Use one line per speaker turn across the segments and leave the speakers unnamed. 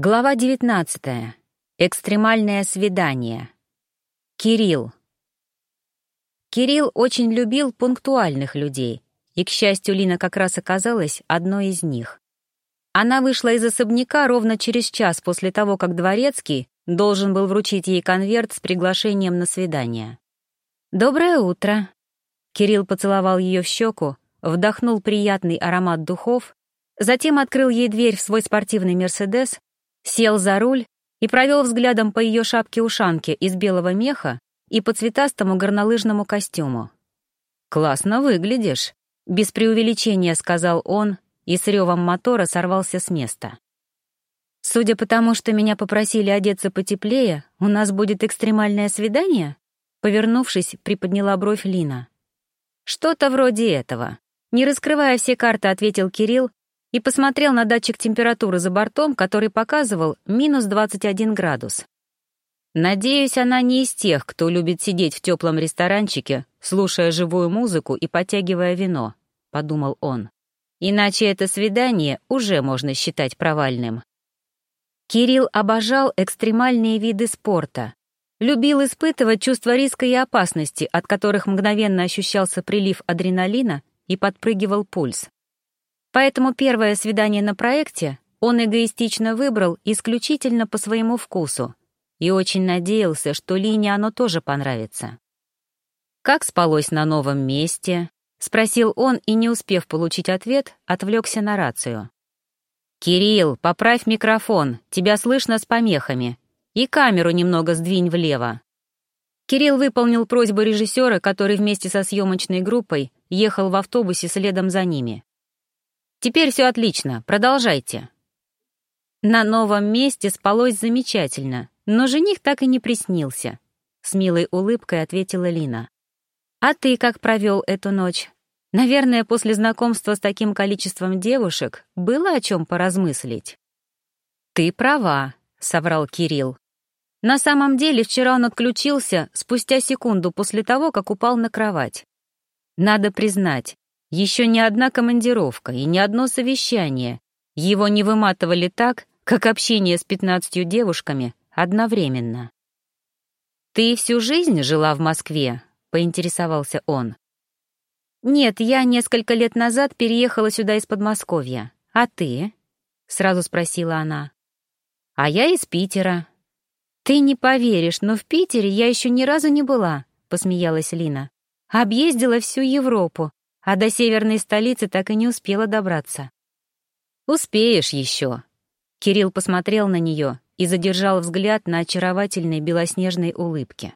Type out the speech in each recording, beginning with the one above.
Глава 19. Экстремальное свидание. Кирилл. Кирилл очень любил пунктуальных людей, и, к счастью, Лина как раз оказалась одной из них. Она вышла из особняка ровно через час после того, как Дворецкий должен был вручить ей конверт с приглашением на свидание. «Доброе утро!» Кирилл поцеловал ее в щеку, вдохнул приятный аромат духов, затем открыл ей дверь в свой спортивный «Мерседес» сел за руль и провел взглядом по ее шапке-ушанке из белого меха и по цветастому горнолыжному костюму. «Классно выглядишь», — без преувеличения сказал он и с ревом мотора сорвался с места. «Судя по тому, что меня попросили одеться потеплее, у нас будет экстремальное свидание?» Повернувшись, приподняла бровь Лина. «Что-то вроде этого». Не раскрывая все карты, ответил Кирилл и посмотрел на датчик температуры за бортом, который показывал минус 21 градус. «Надеюсь, она не из тех, кто любит сидеть в теплом ресторанчике, слушая живую музыку и потягивая вино», — подумал он. «Иначе это свидание уже можно считать провальным». Кирилл обожал экстремальные виды спорта, любил испытывать чувство риска и опасности, от которых мгновенно ощущался прилив адреналина и подпрыгивал пульс. Поэтому первое свидание на проекте он эгоистично выбрал исключительно по своему вкусу и очень надеялся, что Лине оно тоже понравится. «Как спалось на новом месте?» — спросил он и, не успев получить ответ, отвлекся на рацию. «Кирилл, поправь микрофон, тебя слышно с помехами, и камеру немного сдвинь влево». Кирилл выполнил просьбу режиссера, который вместе со съемочной группой ехал в автобусе следом за ними. Теперь все отлично, продолжайте». На новом месте спалось замечательно, но жених так и не приснился. С милой улыбкой ответила Лина. «А ты как провел эту ночь? Наверное, после знакомства с таким количеством девушек было о чем поразмыслить». «Ты права», — соврал Кирилл. На самом деле вчера он отключился спустя секунду после того, как упал на кровать. Надо признать, еще ни одна командировка и ни одно совещание его не выматывали так, как общение с пятнадцатью девушками одновременно. «Ты всю жизнь жила в Москве?» — поинтересовался он. «Нет, я несколько лет назад переехала сюда из Подмосковья. А ты?» — сразу спросила она. «А я из Питера». «Ты не поверишь, но в Питере я еще ни разу не была», — посмеялась Лина. «Объездила всю Европу, а до северной столицы так и не успела добраться. «Успеешь еще». Кирилл посмотрел на нее и задержал взгляд на очаровательной белоснежной улыбке.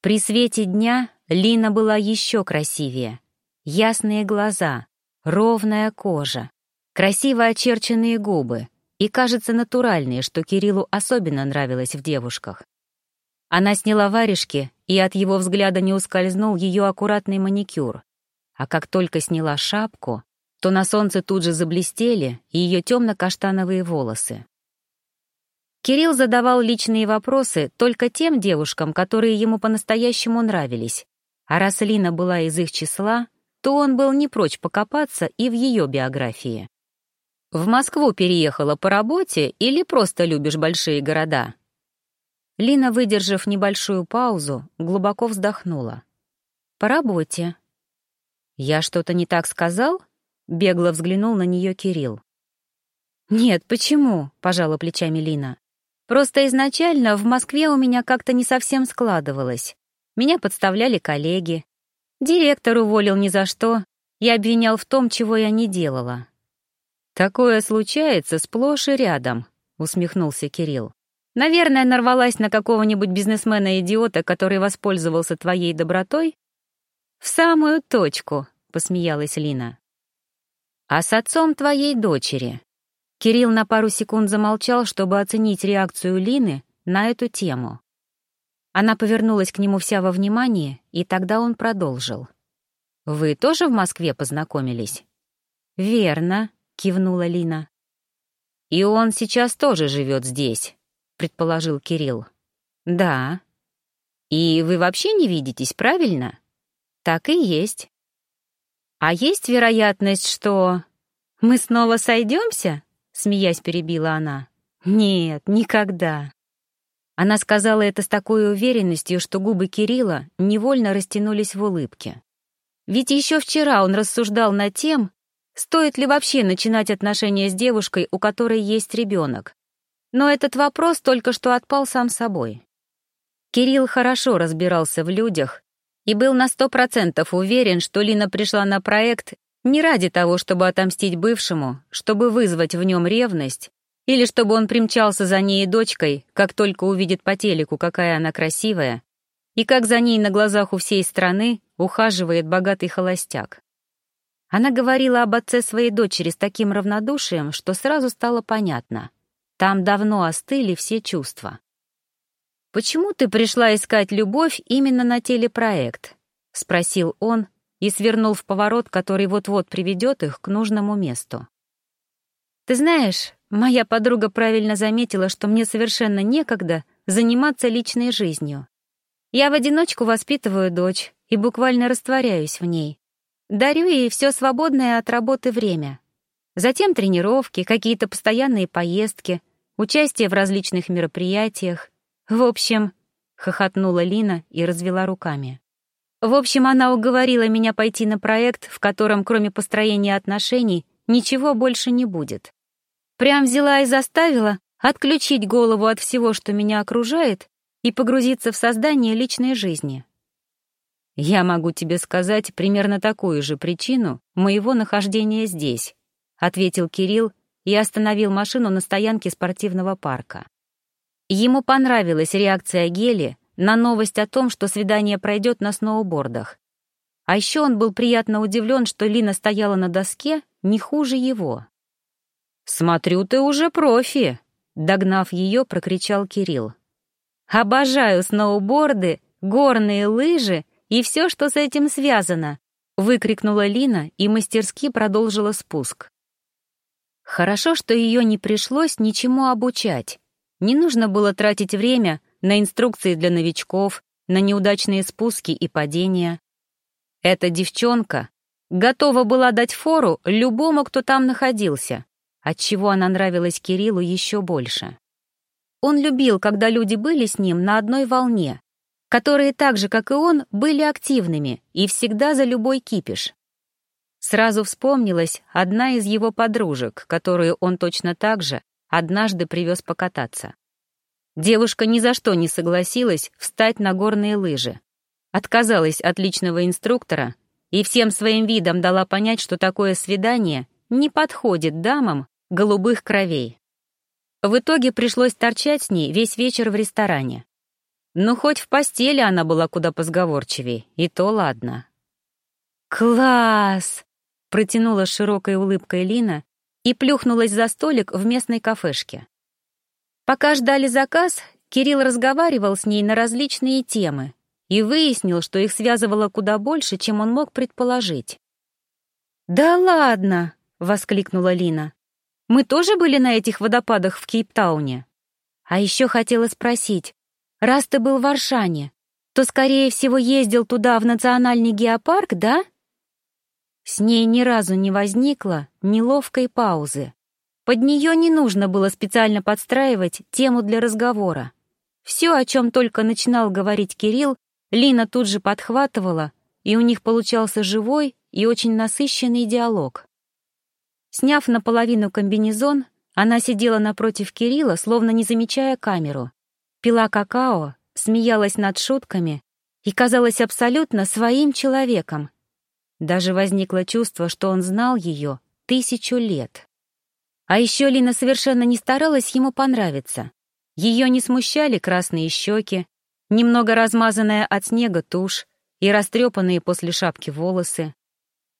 При свете дня Лина была еще красивее. Ясные глаза, ровная кожа, красиво очерченные губы и, кажется, натуральные, что Кириллу особенно нравилось в девушках. Она сняла варежки, и от его взгляда не ускользнул ее аккуратный маникюр, а как только сняла шапку, то на солнце тут же заблестели ее темно-каштановые волосы. Кирилл задавал личные вопросы только тем девушкам, которые ему по-настоящему нравились, а раз Лина была из их числа, то он был не прочь покопаться и в ее биографии. «В Москву переехала по работе или просто любишь большие города?» Лина, выдержав небольшую паузу, глубоко вздохнула. «По работе», «Я что-то не так сказал?» — бегло взглянул на нее Кирилл. «Нет, почему?» — пожала плечами Лина. «Просто изначально в Москве у меня как-то не совсем складывалось. Меня подставляли коллеги. Директор уволил ни за что и обвинял в том, чего я не делала». «Такое случается сплошь и рядом», — усмехнулся Кирилл. «Наверное, нарвалась на какого-нибудь бизнесмена-идиота, который воспользовался твоей добротой «В самую точку», — посмеялась Лина. «А с отцом твоей дочери?» Кирилл на пару секунд замолчал, чтобы оценить реакцию Лины на эту тему. Она повернулась к нему вся во внимание, и тогда он продолжил. «Вы тоже в Москве познакомились?» «Верно», — кивнула Лина. «И он сейчас тоже живет здесь», — предположил Кирилл. «Да». «И вы вообще не видитесь, правильно?» Так и есть. А есть вероятность, что... Мы снова сойдемся? Смеясь, перебила она. Нет, никогда. Она сказала это с такой уверенностью, что губы Кирилла невольно растянулись в улыбке. Ведь еще вчера он рассуждал над тем, стоит ли вообще начинать отношения с девушкой, у которой есть ребенок. Но этот вопрос только что отпал сам собой. Кирилл хорошо разбирался в людях и был на сто процентов уверен, что Лина пришла на проект не ради того, чтобы отомстить бывшему, чтобы вызвать в нем ревность, или чтобы он примчался за ней и дочкой, как только увидит по телеку, какая она красивая, и как за ней на глазах у всей страны ухаживает богатый холостяк. Она говорила об отце своей дочери с таким равнодушием, что сразу стало понятно. Там давно остыли все чувства. «Почему ты пришла искать любовь именно на телепроект?» — спросил он, и свернул в поворот, который вот-вот приведет их к нужному месту. «Ты знаешь, моя подруга правильно заметила, что мне совершенно некогда заниматься личной жизнью. Я в одиночку воспитываю дочь и буквально растворяюсь в ней. Дарю ей все свободное от работы время. Затем тренировки, какие-то постоянные поездки, участие в различных мероприятиях. В общем, хохотнула Лина и развела руками. В общем, она уговорила меня пойти на проект, в котором кроме построения отношений ничего больше не будет. Прям взяла и заставила отключить голову от всего, что меня окружает, и погрузиться в создание личной жизни. Я могу тебе сказать примерно такую же причину моего нахождения здесь, ответил Кирилл и остановил машину на стоянке спортивного парка. Ему понравилась реакция Гели на новость о том, что свидание пройдет на сноубордах. А еще он был приятно удивлен, что Лина стояла на доске не хуже его. «Смотрю, ты уже профи!» — догнав ее, прокричал Кирилл. «Обожаю сноуборды, горные лыжи и все, что с этим связано!» — выкрикнула Лина и мастерски продолжила спуск. Хорошо, что ее не пришлось ничему обучать. Не нужно было тратить время — на инструкции для новичков, на неудачные спуски и падения. Эта девчонка готова была дать фору любому, кто там находился, отчего она нравилась Кириллу еще больше. Он любил, когда люди были с ним на одной волне, которые так же, как и он, были активными и всегда за любой кипиш. Сразу вспомнилась одна из его подружек, которую он точно так же однажды привез покататься. Девушка ни за что не согласилась встать на горные лыжи. Отказалась от личного инструктора и всем своим видом дала понять, что такое свидание не подходит дамам голубых кровей. В итоге пришлось торчать с ней весь вечер в ресторане. Ну, хоть в постели она была куда позговорчивей, и то ладно. «Класс!» — протянула широкой улыбкой Лина и плюхнулась за столик в местной кафешке. Пока ждали заказ, Кирилл разговаривал с ней на различные темы и выяснил, что их связывало куда больше, чем он мог предположить. «Да ладно!» — воскликнула Лина. «Мы тоже были на этих водопадах в Кейптауне?» А еще хотела спросить, раз ты был в Варшане, то, скорее всего, ездил туда в национальный геопарк, да? С ней ни разу не возникло неловкой паузы. Под нее не нужно было специально подстраивать тему для разговора. Все, о чем только начинал говорить Кирилл, Лина тут же подхватывала, и у них получался живой и очень насыщенный диалог. Сняв наполовину комбинезон, она сидела напротив Кирилла, словно не замечая камеру, пила какао, смеялась над шутками и казалась абсолютно своим человеком. Даже возникло чувство, что он знал ее тысячу лет. А еще Лина совершенно не старалась ему понравиться. Ее не смущали красные щеки, немного размазанная от снега тушь и растрепанные после шапки волосы.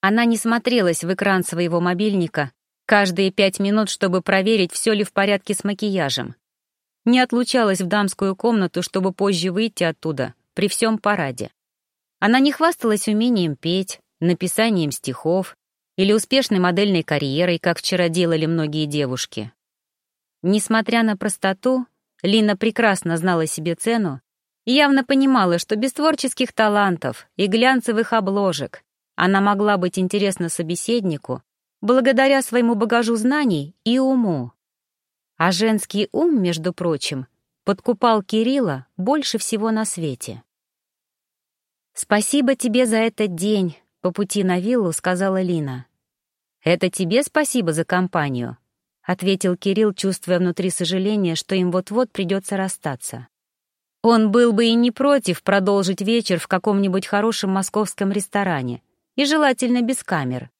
Она не смотрелась в экран своего мобильника каждые пять минут, чтобы проверить, все ли в порядке с макияжем. Не отлучалась в дамскую комнату, чтобы позже выйти оттуда, при всем параде. Она не хвасталась умением петь, написанием стихов, или успешной модельной карьерой, как вчера делали многие девушки. Несмотря на простоту, Лина прекрасно знала себе цену и явно понимала, что без творческих талантов и глянцевых обложек она могла быть интересна собеседнику благодаря своему багажу знаний и уму. А женский ум, между прочим, подкупал Кирилла больше всего на свете. «Спасибо тебе за этот день», — по пути на виллу сказала Лина. «Это тебе спасибо за компанию», — ответил Кирилл, чувствуя внутри сожаление, что им вот-вот придется расстаться. Он был бы и не против продолжить вечер в каком-нибудь хорошем московском ресторане, и желательно без камер.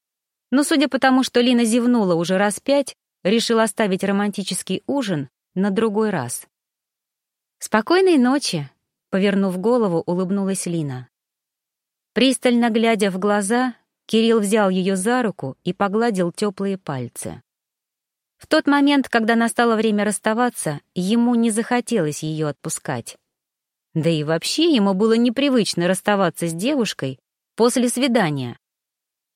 Но судя по тому, что Лина зевнула уже раз пять, решил оставить романтический ужин на другой раз. «Спокойной ночи», — повернув голову, улыбнулась Лина. Пристально глядя в глаза, Кирилл взял ее за руку и погладил теплые пальцы. В тот момент, когда настало время расставаться, ему не захотелось ее отпускать. Да и вообще ему было непривычно расставаться с девушкой после свидания.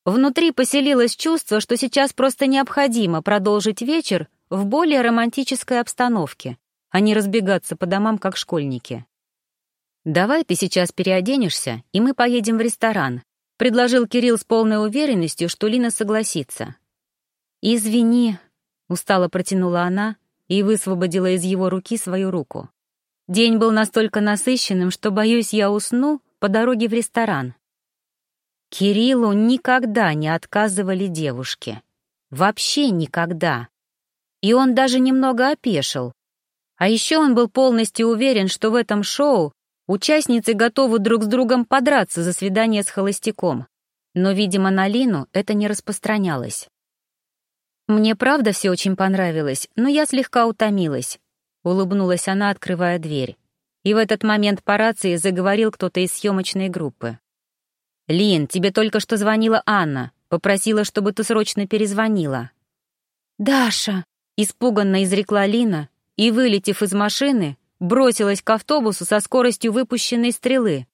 Внутри поселилось чувство, что сейчас просто необходимо продолжить вечер в более романтической обстановке, а не разбегаться по домам, как школьники. «Давай ты сейчас переоденешься, и мы поедем в ресторан», — предложил Кирилл с полной уверенностью, что Лина согласится. «Извини», — устало протянула она и высвободила из его руки свою руку. «День был настолько насыщенным, что, боюсь, я усну по дороге в ресторан». Кириллу никогда не отказывали девушке. Вообще никогда. И он даже немного опешил. А еще он был полностью уверен, что в этом шоу Участницы готовы друг с другом подраться за свидание с холостяком, но, видимо, на Лину это не распространялось. «Мне правда все очень понравилось, но я слегка утомилась», — улыбнулась она, открывая дверь. И в этот момент по рации заговорил кто-то из съемочной группы. «Лин, тебе только что звонила Анна, попросила, чтобы ты срочно перезвонила».
«Даша!»
— испуганно изрекла Лина и, вылетев из машины, бросилась к автобусу со скоростью выпущенной стрелы.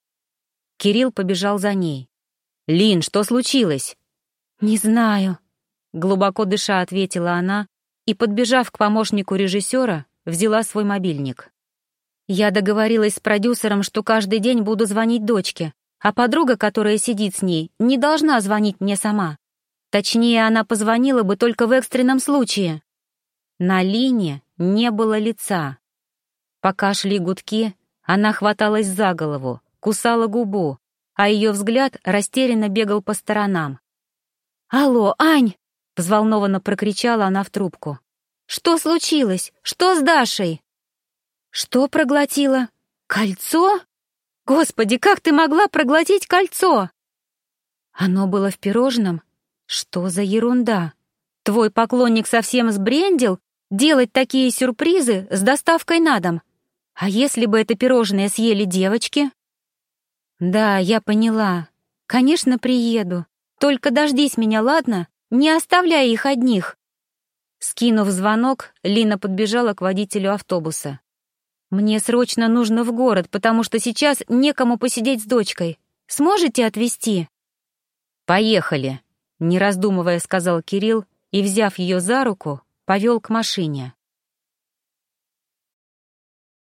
Кирилл побежал за ней. «Лин, что случилось?»
«Не знаю», —
глубоко дыша ответила она и, подбежав к помощнику режиссера, взяла свой мобильник. «Я договорилась с продюсером, что каждый день буду звонить дочке, а подруга, которая сидит с ней, не должна звонить мне сама. Точнее, она позвонила бы только в экстренном случае». На Лине не было лица. Пока шли гудки, она хваталась за голову, кусала губу, а ее взгляд растерянно бегал по сторонам.
«Алло, Ань!»
— взволнованно прокричала она в трубку.
«Что случилось? Что с Дашей?»
«Что проглотила? Кольцо?
Господи, как ты могла проглотить кольцо?»
Оно было в пирожном? Что за ерунда? Твой поклонник совсем сбрендил делать такие сюрпризы с доставкой на дом? А если бы это пирожное съели девочки? Да, я поняла. Конечно, приеду. Только дождись меня, ладно? Не оставляй их одних. Скинув звонок, Лина подбежала к водителю автобуса. «Мне срочно нужно в город, потому что сейчас некому посидеть с дочкой. Сможете отвезти?» «Поехали», — не раздумывая сказал Кирилл и, взяв ее за руку, повел к машине.